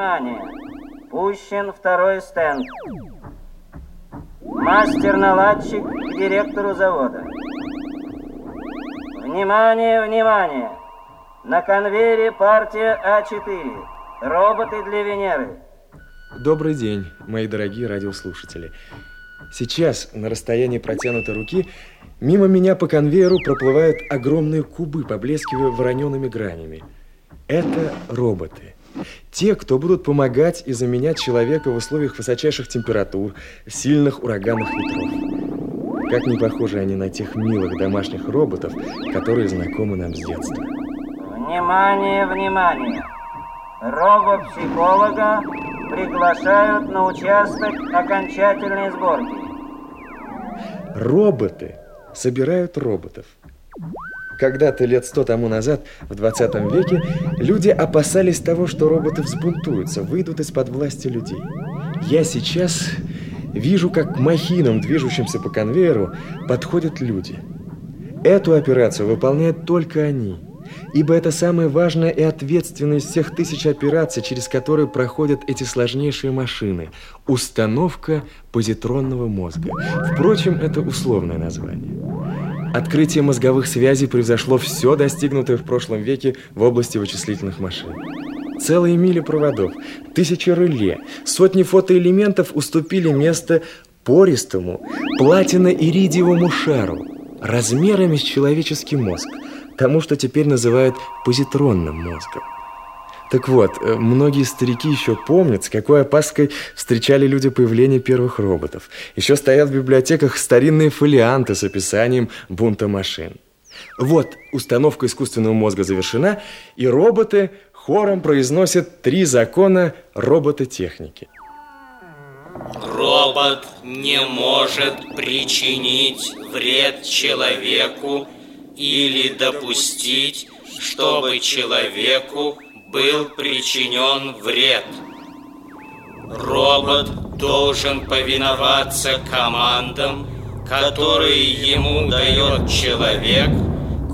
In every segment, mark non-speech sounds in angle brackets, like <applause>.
внимание! Пущен второй стенд. Мастер-наладчик к директору завода. Внимание, внимание! На конвейере партия А4. Роботы для Венеры. Добрый день, мои дорогие радиослушатели. Сейчас, на расстоянии протянутой руки, мимо меня по конвейеру проплывают огромные кубы, поблескивая вороненными гранями. Это роботы. Те, кто будут помогать и заменять человека в условиях высочайших температур, сильных ураганных ветров. Как не похожи они на тех милых домашних роботов, которые знакомы нам с детства. Внимание, внимание! Робопсихолога приглашают на участок окончательной сборки. Роботы собирают роботов. Когда-то лет сто тому назад, в 20 веке, люди опасались того, что роботы взбунтуются, выйдут из-под власти людей. Я сейчас вижу, как к махинам, движущимся по конвейеру, подходят люди. Эту операцию выполняют только они, ибо это самая важная и ответственная из всех тысяч операций, через которые проходят эти сложнейшие машины – установка позитронного мозга. Впрочем, это условное название. Открытие мозговых связей превзошло все достигнутое в прошлом веке в области вычислительных машин. Целые мили проводов, тысячи реле, сотни фотоэлементов уступили место пористому платино-иридиевому шару размерами с человеческий мозг, тому, что теперь называют позитронным мозгом. Так вот, э, многие старики еще помнят, с какой опаской встречали люди появление первых роботов. Еще стоят в библиотеках старинные фолианты с описанием бунта машин. Вот, установка искусственного мозга завершена, и роботы хором произносят три закона робототехники. Робот не может причинить вред человеку или допустить, чтобы человеку был причинен вред. Робот должен повиноваться командам, которые ему дает человек,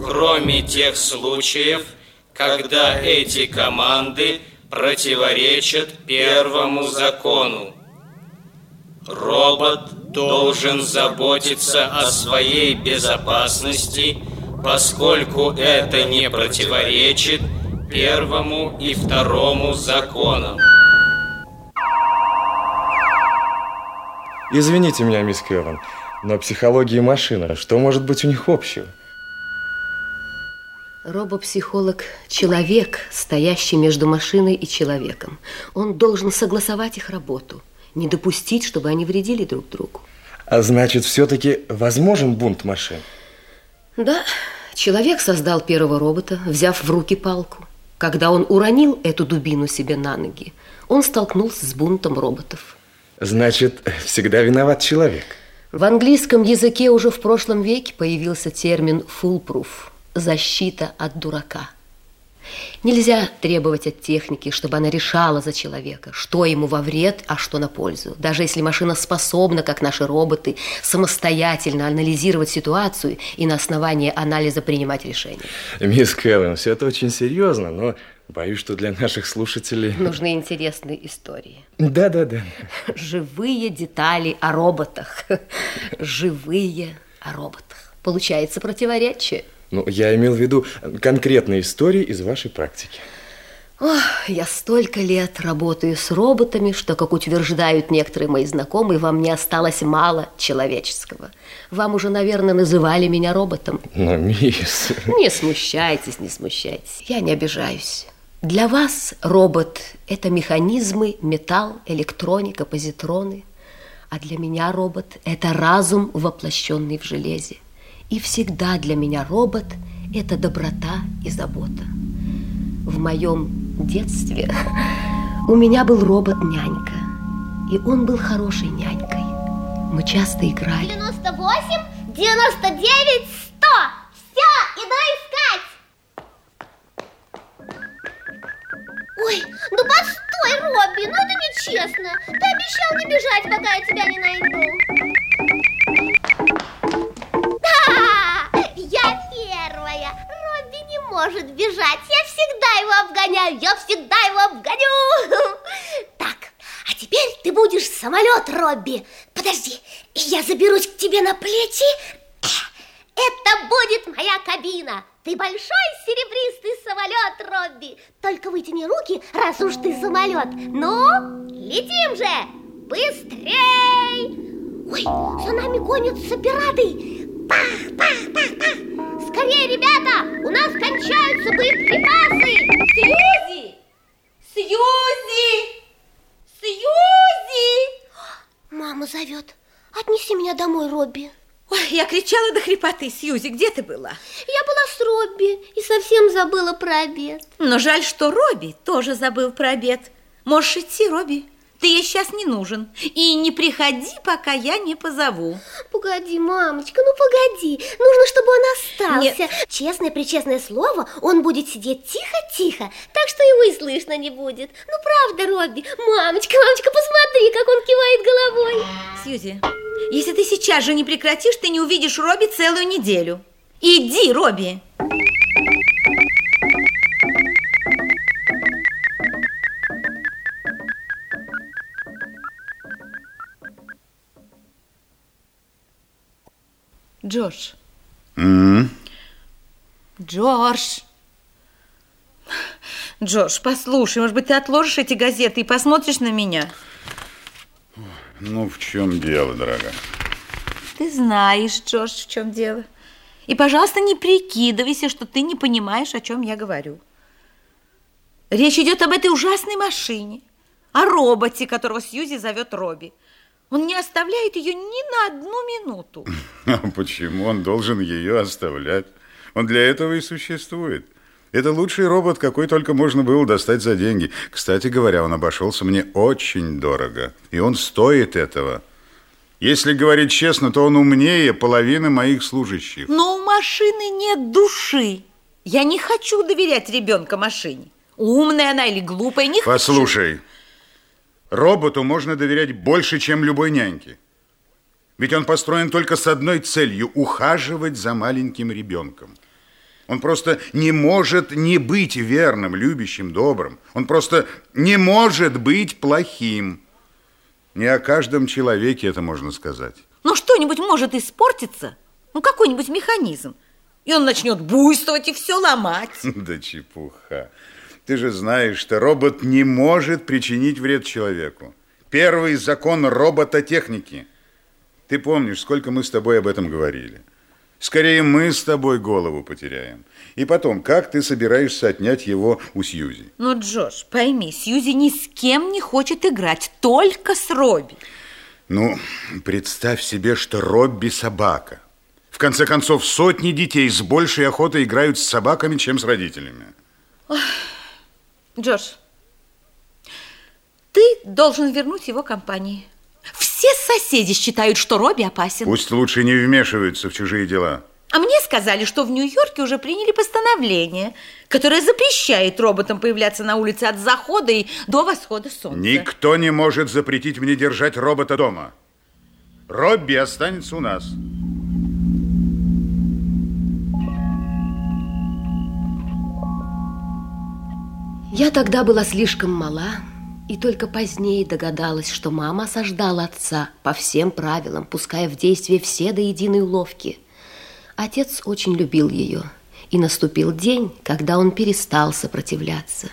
кроме тех случаев, когда эти команды противоречат первому закону. Робот должен заботиться о своей безопасности, поскольку это не противоречит первому и второму законам. Извините меня, мисс Кеван, но психология и машина, что может быть у них общего? Робопсихолог – человек, стоящий между машиной и человеком. Он должен согласовать их работу, не допустить, чтобы они вредили друг другу. А значит, все-таки возможен бунт машин? Да, человек создал первого робота, взяв в руки палку. Когда он уронил эту дубину себе на ноги, он столкнулся с бунтом роботов. Значит, всегда виноват человек. В английском языке уже в прошлом веке появился термин «foolproof» – защита от дурака – Нельзя требовать от техники, чтобы она решала за человека, что ему во вред, а что на пользу. Даже если машина способна, как наши роботы, самостоятельно анализировать ситуацию и на основании анализа принимать решения. Мисс Кэллен, все это очень серьезно, но боюсь, что для наших слушателей... Нужны интересные истории. Да-да-да. Живые детали о роботах. Живые о роботах. Получается противоречие. Ну, я имел в виду конкретные истории из вашей практики. Ох, я столько лет работаю с роботами, что, как утверждают некоторые мои знакомые, вам не осталось мало человеческого. Вам уже, наверное, называли меня роботом. Но, мисс... Не смущайтесь, не смущайтесь. Я не обижаюсь. Для вас робот – это механизмы, металл, электроника, позитроны. А для меня робот – это разум, воплощенный в железе. И всегда для меня робот – это доброта и забота. В моем детстве <laughs> у меня был робот-нянька, и он был хорошей нянькой. Мы часто играли. 98, 99, 100. Все, иду искать. Ой, ну постой, Робби, ну это нечестно. Ты обещал не бежать, пока я тебя не найду. Может бежать. Я всегда его обгоняю, я всегда его обгоню. <laughs> будешь самолет, Робби. Подожди, я заберусь к тебе на плечи. <clears throat> Это будет моя кабина. Ты большой серебристый самолет, Робби. Только вытяни руки, раз уж ты самолет. Ну, летим же! Быстрей! Ой, за нами гонятся пираты. Скорее, ребята, у нас кончаются боеприпасы. Сьюзи! Сьюзи! Сьюзи! Мама зовет. Отнеси меня домой, Робби. Ой, я кричала до хрипоты. Сьюзи, где ты была? Я была с Робби и совсем забыла про обед. Но жаль, что Робби тоже забыл про обед. Можешь идти, Робби. Ты ей сейчас не нужен. И не приходи, пока я не позову. Погоди, мамочка, ну погоди. Нужно, чтобы он остался. Нет. Честное-причестное слово, он будет сидеть тихо-тихо, так что его и слышно не будет. Ну, правда, Робби? Мамочка, мамочка, посмотри, как он кивает головой. Сьюзи, если ты сейчас же не прекратишь, ты не увидишь Робби целую неделю. Иди, Робби. Джордж. Джордж. Джордж, послушай, может быть, ты отложишь эти газеты и посмотришь на меня? Ну, в чем дело, дорогая? Ты знаешь, Джордж, в чем дело. И, пожалуйста, не прикидывайся, что ты не понимаешь, о чем я говорю. Речь идет об этой ужасной машине, о роботе, которого Сьюзи зовет Робби. Он не оставляет ее ни на одну минуту. А <laughs> почему он должен ее оставлять? Он для этого и существует. Это лучший робот, какой только можно было достать за деньги. Кстати говоря, он обошелся мне очень дорого. И он стоит этого. Если говорить честно, то он умнее половины моих служащих. Но у машины нет души. Я не хочу доверять ребенка машине. Умная она или глупая, не хочу. Послушай, роботу можно доверять больше, чем любой няньке. Ведь он построен только с одной целью – ухаживать за маленьким ребенком. Он просто не может не быть верным, любящим, добрым. Он просто не может быть плохим. Не о каждом человеке это можно сказать. Но что-нибудь может испортиться. Ну, какой-нибудь механизм. И он начнет буйствовать и все ломать. <laughs> Да чепуха. Ты же знаешь, что робот не может причинить вред человеку. Первый закон робототехники. Ты помнишь, сколько мы с тобой об этом говорили. Скорее мы с тобой голову потеряем. И потом, как ты собираешься отнять его у Сьюзи? Но, Джош, пойми, Сьюзи ни с кем не хочет играть, только с Робби. Ну, представь себе, что Робби собака. В конце концов, сотни детей с большей охотой играют с собаками, чем с родителями. Джош, ты должен вернуть его компании. Все соседи считают, что Робби опасен. Пусть лучше не вмешиваются в чужие дела. А мне сказали, что в Нью-Йорке уже приняли постановление, которое запрещает роботам появляться на улице от захода и до восхода солнца. Никто не может запретить мне держать робота дома. Робби останется у нас. Я тогда была слишком мала, и только позднее догадалась, что мама осаждала отца по всем правилам, пуская в действие все до единой уловки. Отец очень любил ее, и наступил день, когда он перестал сопротивляться.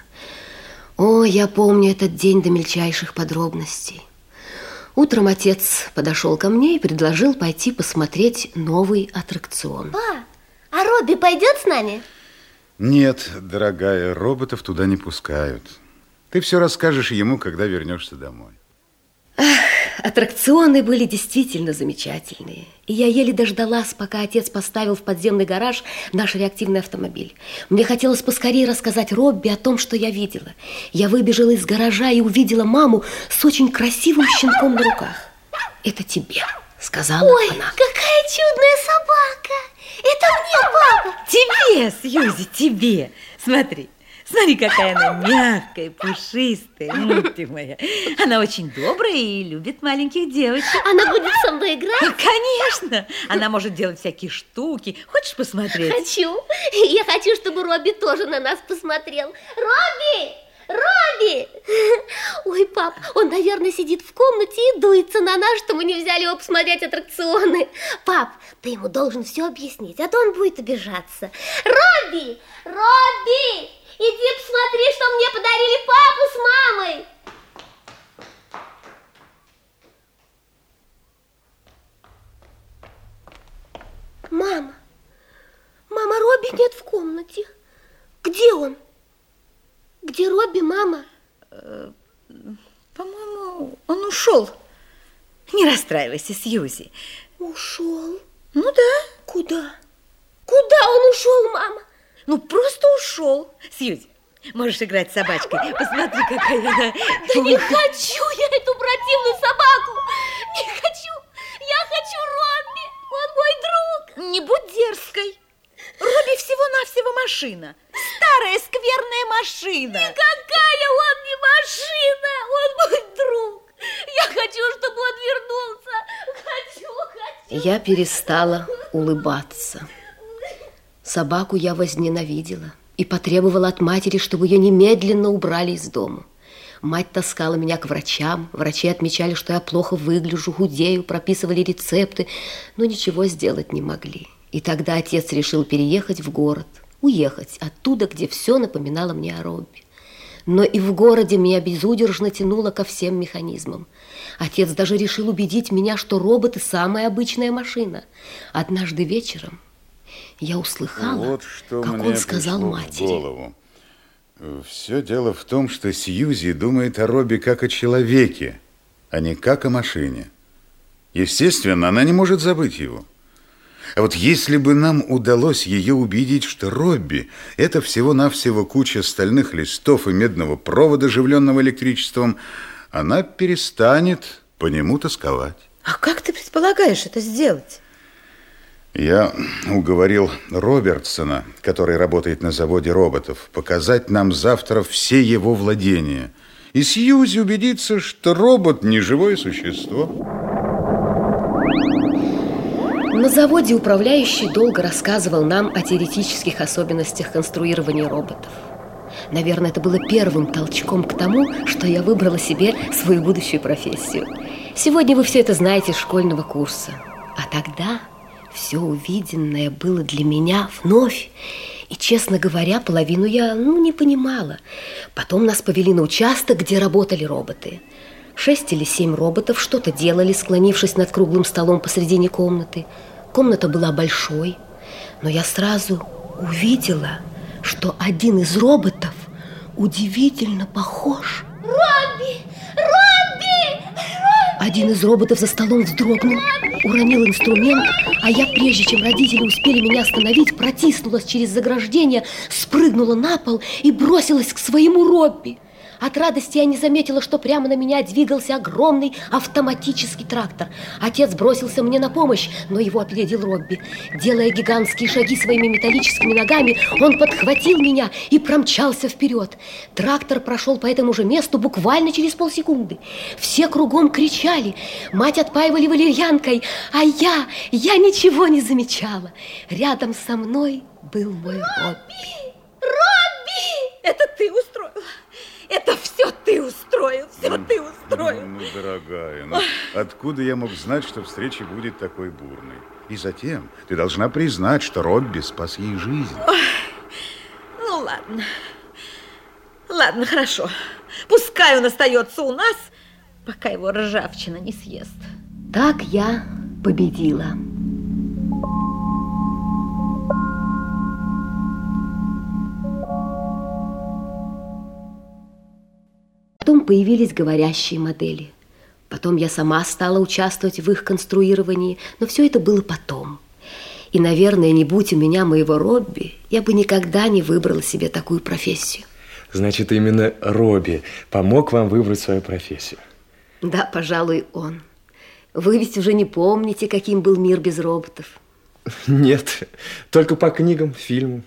О, я помню этот день до мельчайших подробностей. Утром отец подошел ко мне и предложил пойти посмотреть новый аттракцион. Па, а Робби пойдет с нами? Нет, дорогая, роботов туда не пускают. Ты все расскажешь ему, когда вернешься домой. Аттракционы были действительно замечательные. И я еле дождалась, пока отец поставил в подземный гараж наш реактивный автомобиль. Мне хотелось поскорее рассказать Робби о том, что я видела. Я выбежала из гаража и увидела маму с очень красивым щенком на руках. «Это тебе», — сказала Ой, она. какая чудная собака! Это мне! Тебе, Сьюзи, тебе. Смотри, смотри, какая она мягкая, пушистая, ну ты моя. Она очень добрая и любит маленьких девочек. Она будет со мной играть? Конечно, она может делать всякие штуки. Хочешь посмотреть? Хочу. Я хочу, чтобы Робби тоже на нас посмотрел. Робби! Робби! <laughs> Ой, пап, он, наверное, сидит в комнате и дуется на нас, что мы не взяли его посмотреть аттракционы. Пап, ты ему должен все объяснить, а то он будет обижаться. Робби! Робби! Иди посмотри, что мне подарили папа с мамой. Мама, мама, Робби нет в комнате. Где он? Где Робби, мама? По-моему, он ушел. Не расстраивайся, Сьюзи. Ушел? Ну да. Куда? Куда он ушел, мама? Ну, просто ушел. Сьюзи, можешь играть с собачкой. Посмотри, какая она. Да не хочу я эту противную собаку. Не хочу. Я хочу Робби. Он мой друг. Не будь дерзкой. Робби всего-навсего машина. Старая скверная машина. Никакая он не машина. Он мой друг. Я хочу, чтобы он вернулся. Хочу, хочу. Я перестала улыбаться. Собаку я возненавидела и потребовала от матери, чтобы ее немедленно убрали из дома. Мать таскала меня к врачам. Врачи отмечали, что я плохо выгляжу, худею, прописывали рецепты, но ничего сделать не могли. И тогда отец решил переехать в город, уехать оттуда, где все напоминало мне о Робби. Но и в городе меня безудержно тянуло ко всем механизмам. Отец даже решил убедить меня, что роботы – самая обычная машина. Однажды вечером я услыхала, вот что как он сказал в матери. голову. Все дело в том, что Сьюзи думает о Робби как о человеке, а не как о машине. Естественно, она не может забыть его. А вот если бы нам удалось ее убедить, что Робби – это всего-навсего куча стальных листов и медного провода, оживленного электричеством, она перестанет по нему тосковать. А как ты предполагаешь это сделать? Я уговорил Робертсона, который работает на заводе роботов, показать нам завтра все его владения. И Сьюзи убедиться, что робот не живое существо. На заводе управляющий долго рассказывал нам о теоретических особенностях конструирования роботов. Наверное, это было первым толчком к тому, что я выбрала себе свою будущую профессию. Сегодня вы все это знаете из школьного курса. А тогда все увиденное было для меня вновь. И, честно говоря, половину я ну, не понимала. Потом нас повели на участок, где работали роботы. Шесть или семь роботов что-то делали, склонившись над круглым столом посредине комнаты. Комната была большой, но я сразу увидела, что один из роботов удивительно похож. Робби! Робби! Один из роботов за столом вздрогнул, уронил инструмент, а я, прежде чем родители успели меня остановить, протиснулась через заграждение, спрыгнула на пол и бросилась к своему Робби. От радости я не заметила, что прямо на меня двигался огромный автоматический трактор. Отец бросился мне на помощь, но его опередил Робби. Делая гигантские шаги своими металлическими ногами, он подхватил меня и промчался вперед. Трактор прошел по этому же месту буквально через полсекунды. Все кругом кричали, мать отпаивали валерьянкой, а я, я ничего не замечала. Рядом со мной был мой Робби. Это ты устроила? Это все ты устроил, все ты устроил. Ну, дорогая, ну, откуда я мог знать, что встреча будет такой бурной? И затем ты должна признать, что Робби спас ей жизнь. Ну, ладно. Ладно, хорошо. Пускай он остается у нас, пока его ржавчина не съест. Так я победила. Потом появились говорящие модели. Потом я сама стала участвовать в их конструировании, но все это было потом. И, наверное, не будь у меня моего Робби, я бы никогда не выбрала себе такую профессию. Значит, именно Робби помог вам выбрать свою профессию. Да, пожалуй, он. Вы ведь уже не помните, каким был мир без роботов. Нет, только по книгам, фильмам.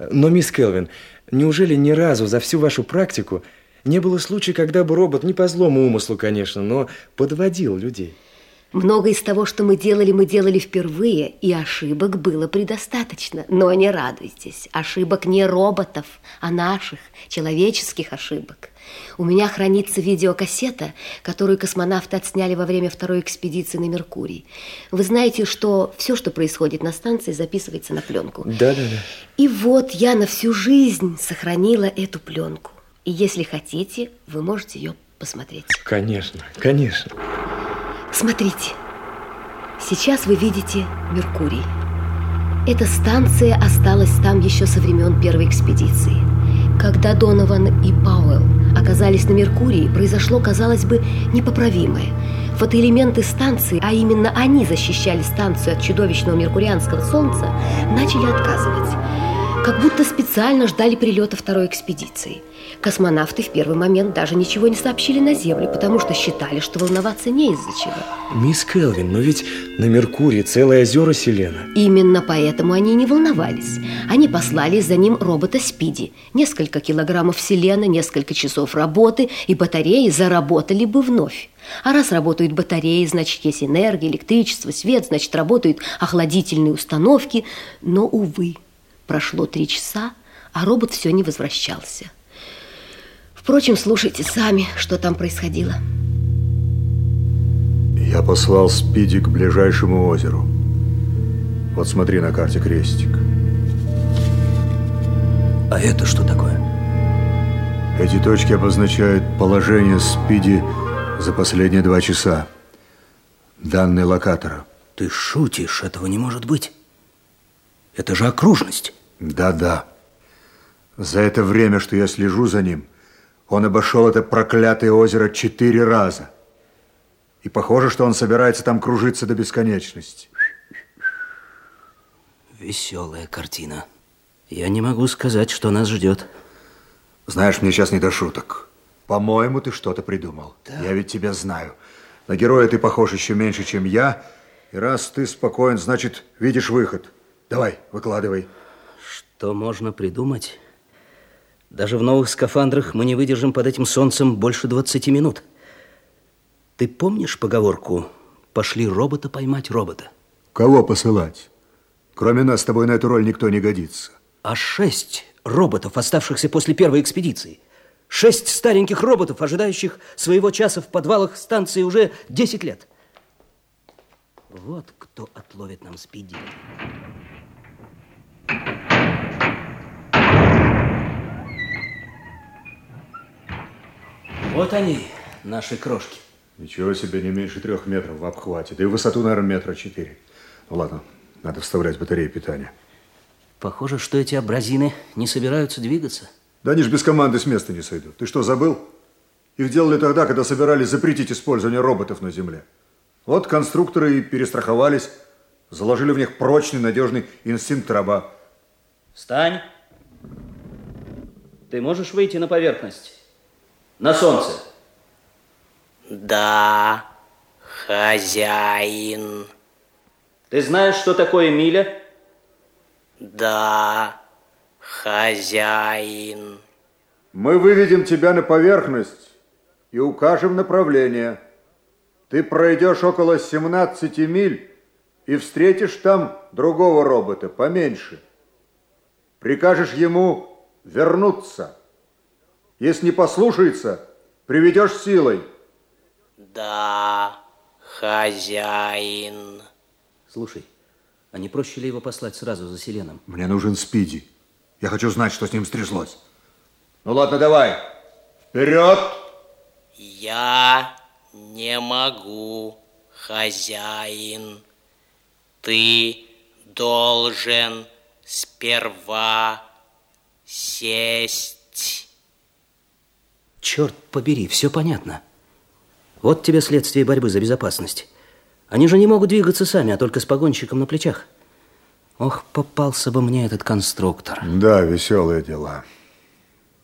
Но, мисс Келвин, неужели ни разу за всю вашу практику не было случая, когда бы робот, не по злому умыслу, конечно, но подводил людей? Много из того, что мы делали, мы делали впервые, и ошибок было предостаточно. Но не радуйтесь, ошибок не роботов, а наших, человеческих ошибок. У меня хранится видеокассета, которую космонавты отсняли во время второй экспедиции на Меркурий. Вы знаете, что все, что происходит на станции, записывается на пленку. Да, да, да. И вот я на всю жизнь сохранила эту пленку. И если хотите, вы можете ее посмотреть. Конечно, конечно. Смотрите, сейчас вы видите Меркурий. Эта станция осталась там еще со времен первой экспедиции. Когда Донован и Пауэлл оказались на Меркурии, произошло, казалось бы, непоправимое. Фотоэлементы станции, а именно они защищали станцию от чудовищного меркурианского солнца, начали отказывать. Как будто специально ждали прилета второй экспедиции – Космонавты в первый момент даже ничего не сообщили на Землю, потому что считали, что волноваться не из-за чего. Мисс Келвин, но ведь на Меркурии целое озеро Селена. Именно поэтому они не волновались. Они послали за ним робота Спиди. Несколько килограммов селена, несколько часов работы, и батареи заработали бы вновь. А раз работают батареи, значит, есть энергия, электричество, свет, значит, работают охладительные установки. Но, увы, прошло три часа, а робот все не возвращался. Впрочем, слушайте сами, что там происходило. Я послал Спиди к ближайшему озеру. Вот смотри на карте крестик. А это что такое? Эти точки обозначают положение Спиди за последние два часа. Данные локатора. Ты шутишь, этого не может быть. Это же окружность. Да-да. За это время, что я слежу за ним, он обошел это проклятое озеро четыре раза. И похоже, что он собирается там кружиться до бесконечности. Веселая картина. Я не могу сказать, что нас ждет. Знаешь, мне сейчас не до шуток. По-моему, ты что-то придумал. Да. Я ведь тебя знаю. На героя ты похож еще меньше, чем я. И раз ты спокоен, значит, видишь выход. Давай, выкладывай. Что можно придумать? Даже в новых скафандрах мы не выдержим под этим солнцем больше 20 минут. Ты помнишь поговорку «пошли робота поймать робота»? Кого посылать? Кроме нас с тобой на эту роль никто не годится. А шесть роботов, оставшихся после первой экспедиции. Шесть стареньких роботов, ожидающих своего часа в подвалах станции уже 10 лет. Вот кто отловит нам спиди. Вот они, наши крошки. Ничего себе, не меньше трех метров в обхвате. Да и высоту, наверное, метра четыре. Ну ладно, надо вставлять батареи питания. Похоже, что эти абразины не собираются двигаться. Да они же без команды с места не сойдут. Ты что, забыл? Их делали тогда, когда собирались запретить использование роботов на Земле. Вот конструкторы и перестраховались, заложили в них прочный, надежный инстинкт раба. Встань! Ты можешь выйти на поверхность? На солнце? Да, хозяин. Ты знаешь, что такое миля? Да, хозяин. Мы выведем тебя на поверхность и укажем направление. Ты пройдешь около 17 миль и встретишь там другого робота, поменьше. Прикажешь ему вернуться. Если не послушается, приведешь силой. Да, хозяин. Слушай, а не проще ли его послать сразу за Селеном? Мне нужен Спиди. Я хочу знать, что с ним стряслось. Ну ладно, давай. Вперед! Я не могу, хозяин. Ты должен сперва сесть. Черт побери, все понятно. Вот тебе следствие борьбы за безопасность. Они же не могут двигаться сами, а только с погонщиком на плечах. Ох, попался бы мне этот конструктор. Да, веселые дела.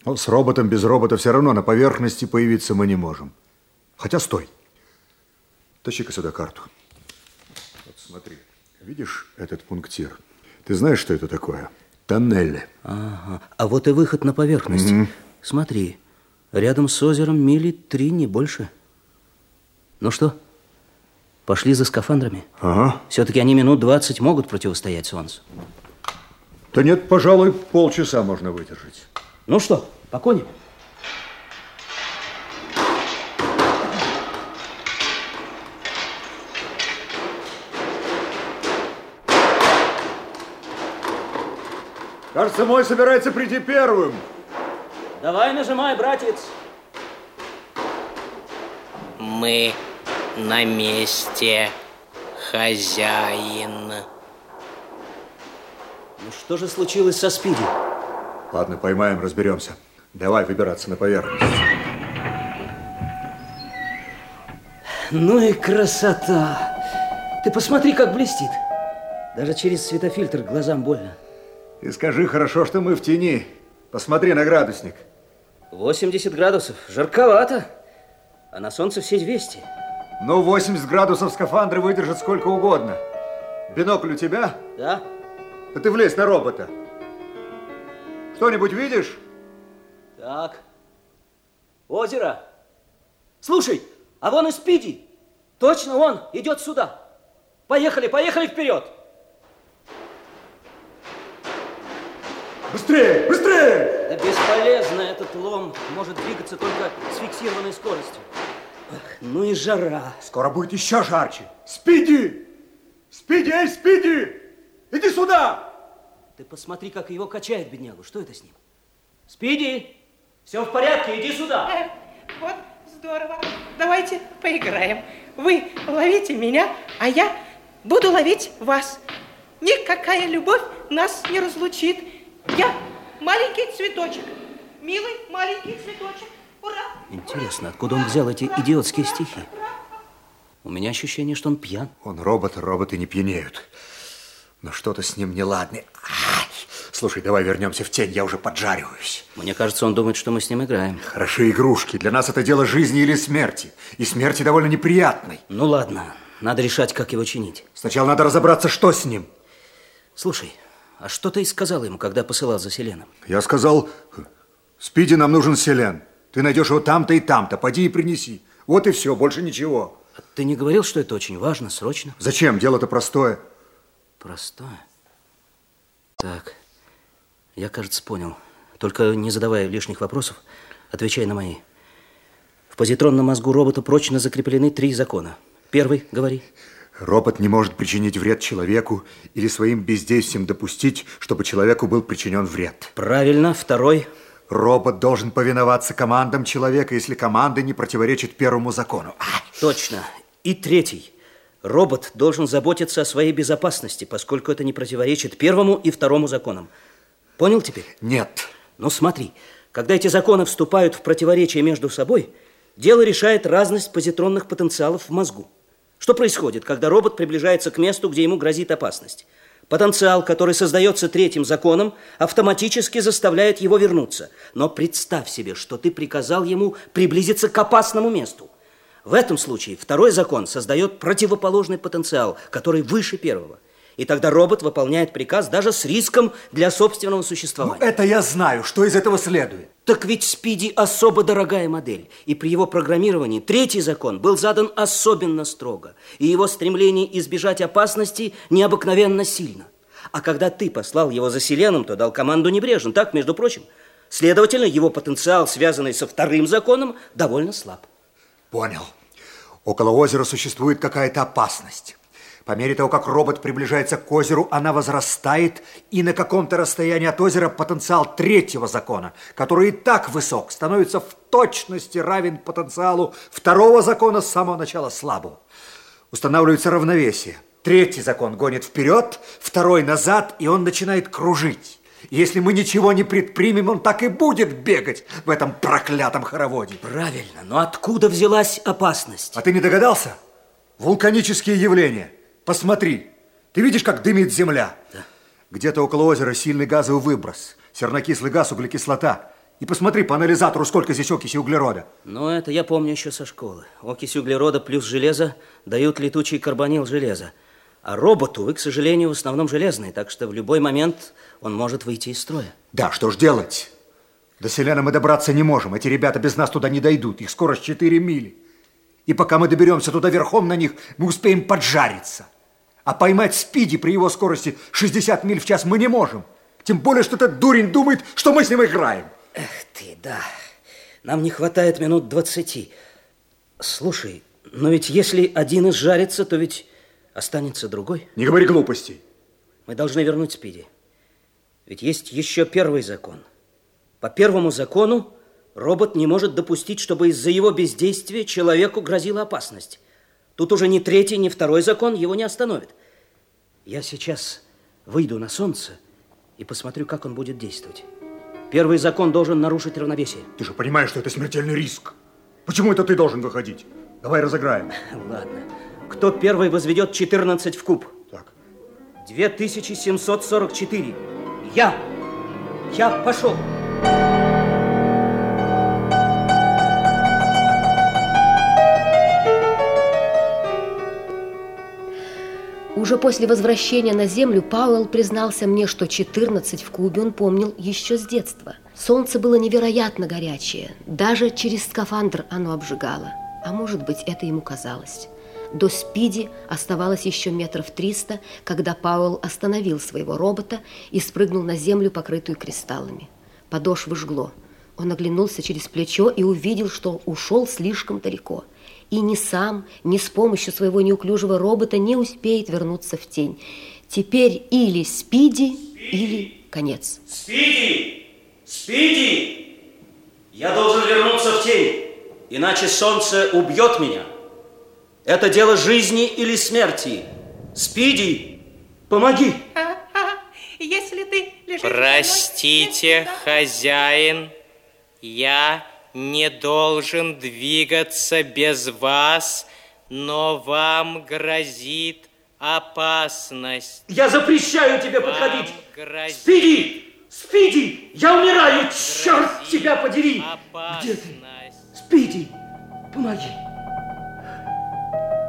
Но с роботом, без робота все равно на поверхности появиться мы не можем. Хотя стой. Тащи-ка сюда карту. Вот смотри. Видишь этот пунктир? Ты знаешь, что это такое? Тоннели. Ага. А вот и выход на поверхность. Угу. Смотри. Рядом с озером мили три, не больше. Ну что, пошли за скафандрами. Ага. Все-таки они минут 20 могут противостоять солнцу. Да нет, пожалуй, полчаса можно выдержать. Ну что, по? Кажется, мой собирается прийти первым. Давай нажимай, братец. Мы на месте, хозяин. Ну что же случилось со Спиди? Ладно, поймаем, разберемся. Давай выбираться на поверхность. Ну и красота! Ты посмотри, как блестит. Даже через светофильтр глазам больно. И скажи, хорошо, что мы в тени. Посмотри на градусник. 80 градусов. Жарковато. А на солнце все 200. Ну, 80 градусов скафандры выдержат сколько угодно. Бинокль у тебя? Да. Да ты влезь на робота. Что-нибудь видишь? Так. Озеро. Слушай, а вон и Спиди. Точно он идет сюда. Поехали, поехали вперед. Быстрее, быстрее! Да бесполезно, этот лом может двигаться только с фиксированной скоростью. Ах, ну и жара. Скоро будет еще жарче. Спиди! Спиди, эй, Спиди! Иди сюда! Ты посмотри, как его качает, беднягу. Что это с ним? Спиди, все в порядке, иди сюда. Э, вот, здорово. Давайте поиграем. Вы ловите меня, а я буду ловить вас. Никакая любовь нас не разлучит. Я маленький цветочек, милый маленький цветочек. Ура! Интересно, откуда он взял эти идиотские стихи? У меня ощущение, что он пьян. Он робот, роботы не пьянеют. Но что-то с ним неладно. Ай! Слушай, давай вернемся в тень, я уже поджариваюсь. Мне кажется, он думает, что мы с ним играем. Хороши игрушки. Для нас это дело жизни или смерти. И смерти довольно неприятной. Ну ладно, надо решать, как его чинить. Сначала надо разобраться, что с ним. Слушай, а что ты сказал ему, когда посылал за Селеном? Я сказал, Спиди, нам нужен Селен. Ты найдешь его там-то и там-то. Пойди и принеси. Вот и все, больше ничего. А ты не говорил, что это очень важно, срочно? Зачем? Дело-то простое. Простое? Так, я, кажется, понял. Только не задавая лишних вопросов, отвечай на мои. В позитронном мозгу робота прочно закреплены три закона. Первый, говори. Робот не может причинить вред человеку или своим бездействием допустить, чтобы человеку был причинен вред. Правильно. Второй. Робот должен повиноваться командам человека, если команда не противоречит первому закону. Точно. И третий. Робот должен заботиться о своей безопасности, поскольку это не противоречит первому и второму законам. Понял теперь? Нет. Ну смотри, когда эти законы вступают в противоречие между собой, дело решает разность позитронных потенциалов в мозгу. Что происходит, когда робот приближается к месту, где ему грозит опасность? Потенциал, который создается третьим законом, автоматически заставляет его вернуться. Но представь себе, что ты приказал ему приблизиться к опасному месту. В этом случае второй закон создает противоположный потенциал, который выше первого. И тогда робот выполняет приказ даже с риском для собственного существования. Ну, это я знаю. Что из этого следует? Так ведь Спиди особо дорогая модель. И при его программировании третий закон был задан особенно строго. И его стремление избежать опасности необыкновенно сильно. А когда ты послал его за Селеном, то дал команду небрежно. Так, между прочим. Следовательно, его потенциал, связанный со вторым законом, довольно слаб. Понял. Около озера существует какая-то опасность. По мере того, как робот приближается к озеру, она возрастает, и на каком-то расстоянии от озера потенциал третьего закона, который и так высок, становится в точности равен потенциалу второго закона с самого начала слабого. Устанавливается равновесие. Третий закон гонит вперед, второй назад, и он начинает кружить. Если мы ничего не предпримем, он так и будет бегать в этом проклятом хороводе. Правильно, но откуда взялась опасность? А ты не догадался? Вулканические явления. Посмотри. Ты видишь, как дымит земля? Да. Где-то около озера сильный газовый выброс. Сернокислый газ, углекислота. И посмотри по анализатору, сколько здесь окиси углерода. Ну, это я помню еще со школы. Окись углерода плюс железо дают летучий карбонил железа. А роботу вы, к сожалению, в основном железные, так что в любой момент он может выйти из строя. Да, что ж делать? До Селена мы добраться не можем. Эти ребята без нас туда не дойдут. Их скорость 4 мили. И пока мы доберемся туда верхом на них, мы успеем поджариться. А поймать Спиди при его скорости 60 миль в час мы не можем. Тем более, что этот дурень думает, что мы с ним играем. Эх ты, да. Нам не хватает минут двадцати. Слушай, но ведь если один изжарится, то ведь останется другой. Не говори глупостей. Мы должны вернуть Спиди. Ведь есть еще первый закон. По первому закону робот не может допустить, чтобы из-за его бездействия человеку грозила опасность. Тут уже ни третий, ни второй закон его не остановит. Я сейчас выйду на солнце и посмотрю, как он будет действовать. Первый закон должен нарушить равновесие. Ты же понимаешь, что это смертельный риск. Почему это ты должен выходить? Давай разыграем. <laughs> Ладно. Кто первый возведет 14 в куб? Так. 2744. Я. Я пошел. Уже после возвращения на Землю Пауэлл признался мне, что 14 в кубе он помнил еще с детства. Солнце было невероятно горячее, даже через скафандр оно обжигало. А может быть, это ему казалось. До Спиди оставалось еще метров триста, когда Пауэлл остановил своего робота и спрыгнул на землю, покрытую кристаллами. Подошвы жгло. Он оглянулся через плечо и увидел, что ушел слишком далеко. И ни сам, ни с помощью своего неуклюжего робота не успеет вернуться в тень. Теперь или Спиди, или конец. Спиди! Спиди! Я должен вернуться в тень, иначе солнце убьет меня. Это дело жизни или смерти. Спиди, помоги. Если ты лежишь... Простите, хозяин, я не должен двигаться без вас, но вам грозит опасность. Я запрещаю тебе Вам подходить. грозит Спиди! Спиди! Я умираю! Черт тебя подери! Где ты? опасность. Спиди! Помоги!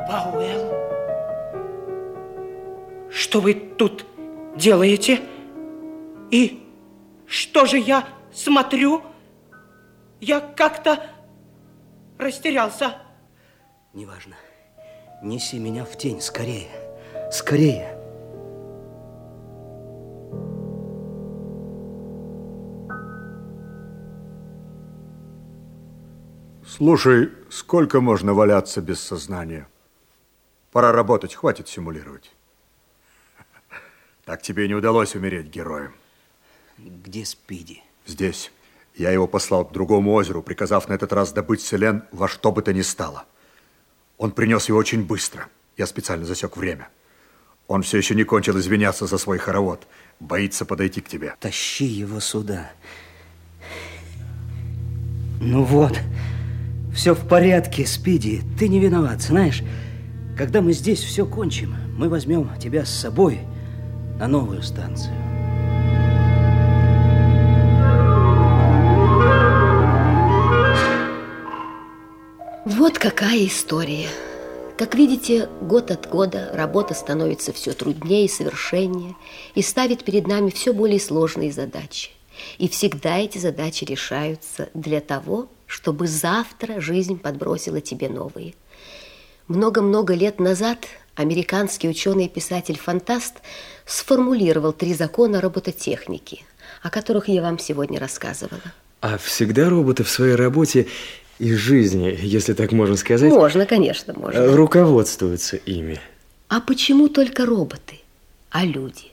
Пауэлл, что вы тут делаете? И что же я смотрю? Я как-то растерялся. Неважно. Неси меня в тень скорее. Скорее. Слушай, сколько можно валяться без сознания? Пора работать, хватит симулировать. Так тебе и не удалось умереть героем. Где Спиди? Здесь. Я его послал к другому озеру, приказав на этот раз добыть селен во что бы то ни стало. Он принес его очень быстро. Я специально засек время. Он все еще не кончил извиняться за свой хоровод. Боится подойти к тебе. Тащи его сюда. Ну вот, все в порядке, Спиди. Ты не виноват, знаешь. Когда мы здесь все кончим, мы возьмем тебя с собой на новую станцию. Какая история. Как видите, год от года работа становится все труднее и совершеннее и ставит перед нами все более сложные задачи. И всегда эти задачи решаются для того, чтобы завтра жизнь подбросила тебе новые. Много-много лет назад американский ученый и писатель-фантаст сформулировал три закона робототехники, о которых я вам сегодня рассказывала. А всегда роботы в своей работе и жизни, если так можно сказать, Можно, конечно, можно. э, руководствуются ими. А почему только роботы, а люди?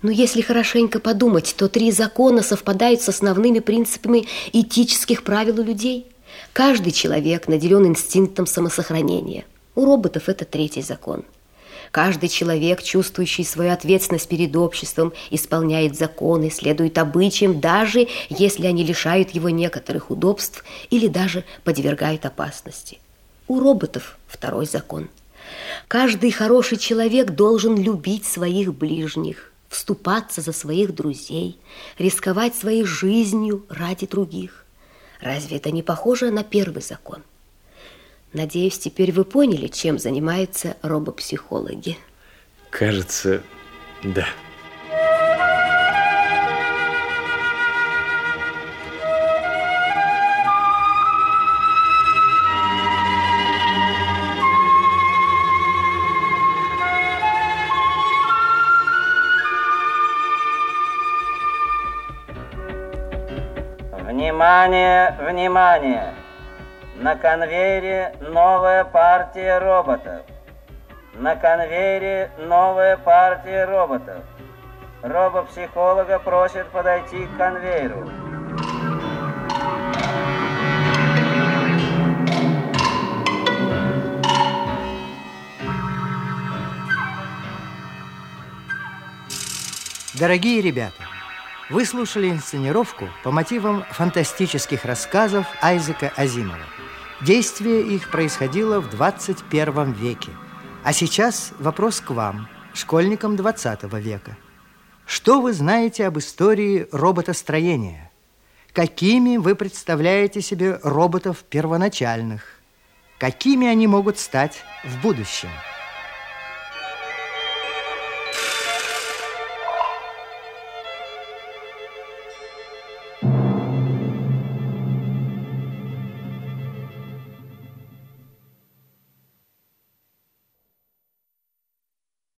Ну, если хорошенько подумать, то три закона совпадают с основными принципами этических правил у людей. Каждый человек наделен инстинктом самосохранения. У роботов это третий закон. Каждый человек, чувствующий свою ответственность перед обществом, исполняет законы, следует обычаям, даже если они лишают его некоторых удобств или даже подвергают опасности. У роботов второй закон. Каждый хороший человек должен любить своих ближних, вступаться за своих друзей, рисковать своей жизнью ради других. Разве это не похоже на первый закон? Надеюсь, теперь вы поняли, чем занимаются робопсихологи. Кажется, да. Внимание, внимание! На конвейере новая партия роботов. На конвейере новая партия роботов. Робопсихолога просит подойти к конвейеру. Дорогие ребята, вы слушали инсценировку по мотивам фантастических рассказов Айзека Азимова. Действие их происходило в 21 веке. А сейчас вопрос к вам, школьникам 20 века. Что вы знаете об истории роботостроения? Какими вы представляете себе роботов первоначальных? Какими они могут стать в будущем?